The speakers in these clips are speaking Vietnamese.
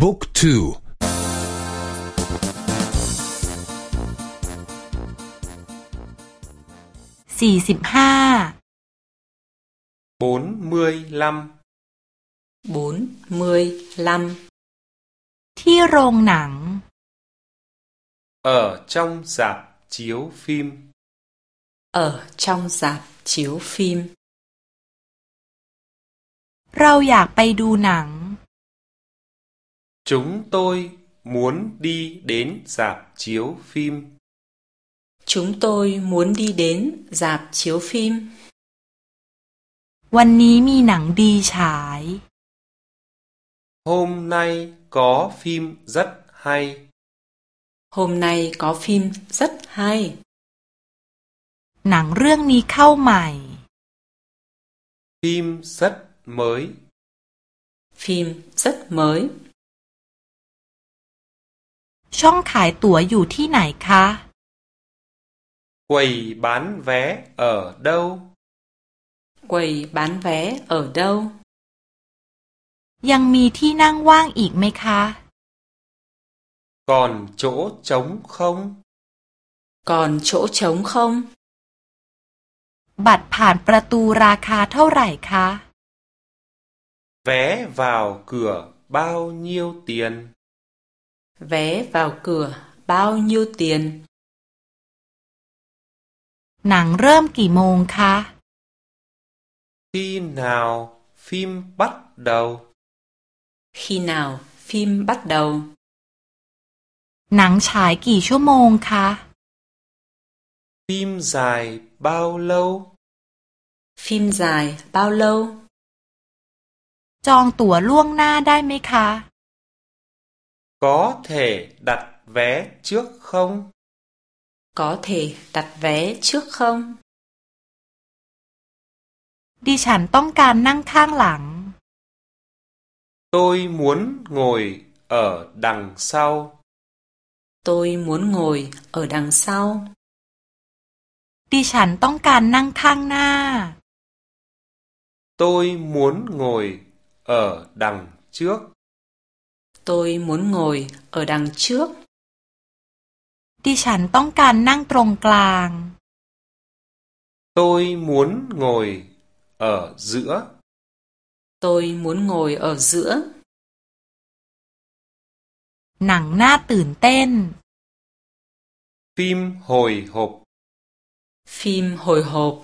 บุ๊กทูสี่สิบห้า bốn mươi lăm bốn mươi lăm ที่โรงหนัง ở trong rạp chiếu phim ở trong rạp chiếu phim เราอยากไปดูหนัง chúng tôi muốn đi đến rạp chiếu phim chúng tôi muốn đi đến rạp chiếu phim วันนี้มีหนังดีฉาย hôm nay có phim rất hay hôm nay có phim rất hay หนังเรื่องนี้เข้าใหม่ phim rất mới phim rất mới ช่องขายตั๋วอยู่ที่ไหนคะ quầy bán vé ở đâu quầy bán vé ở đâu ยังมีที่นั่งว่างอีกไหมคะ còn chỗ trống không còn chỗ trống không บัตรผ่านประตูราคาเท่าไหร่คะ vé vào cửa bao nhiêu tiền vé vào cửa bao nhiêu tiền หนังเริ่มกี่โมงคะ khi nào phim bắt đầu khi nào phim bắt đầu หนังฉายกี่ชั่วโมงคะ phim dài bao lâu phim dài bao lâu จองตั๋วล่วงหน้าได้ไหมคะ có thể đặt vé trước không có thể đặt vé trước không ดิฉันต้องการนั่งข้างหลัง tôi muốn ngồi ở đằng sau tôi muốn ngồi ở đằng sau ดิฉันต้องการนั่งข้างหน้า tôi muốn ngồi ở đằng trước tôi muốn ngồi ở đằng trước ดิฉันต้องการนั่งตรงกลาง tôi muốn ngồi ở giữa tôi muốn ngồi ở giữa หนังน่าตื่นเต้น phim hồi hộp phim hồi hộp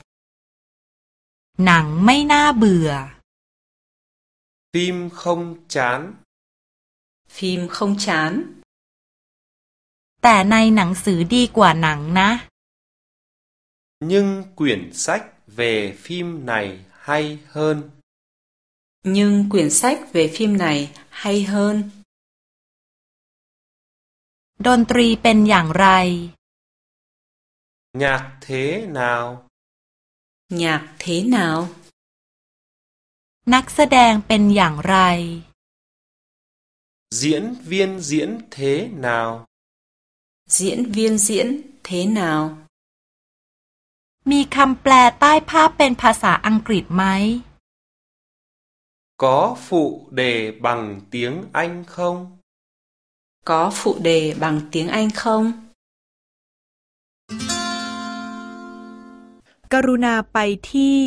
หนังไม่น่าเบื่อ phim không chán phim không chán แต่ในหนังสือดีกว่าหนังนะ nhưng quyển sách về phim này hay hơn nhưng quyển sách về phim này hay hơn ดนตรีเป็นอย่างไร nhạc thế nào nhạc thế nào นักแสดงเป็นอย่างไร diễn viên diễn thế nào diễn viên diễn thế nào มีคำแปลใต้ภาพเป็นภาษาอังกฤษไหม có phụ đề bằng tiếng anh không có phụ đề bằng tiếng Anh không กรุณาไปที่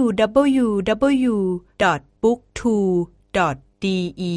www.booktwo.de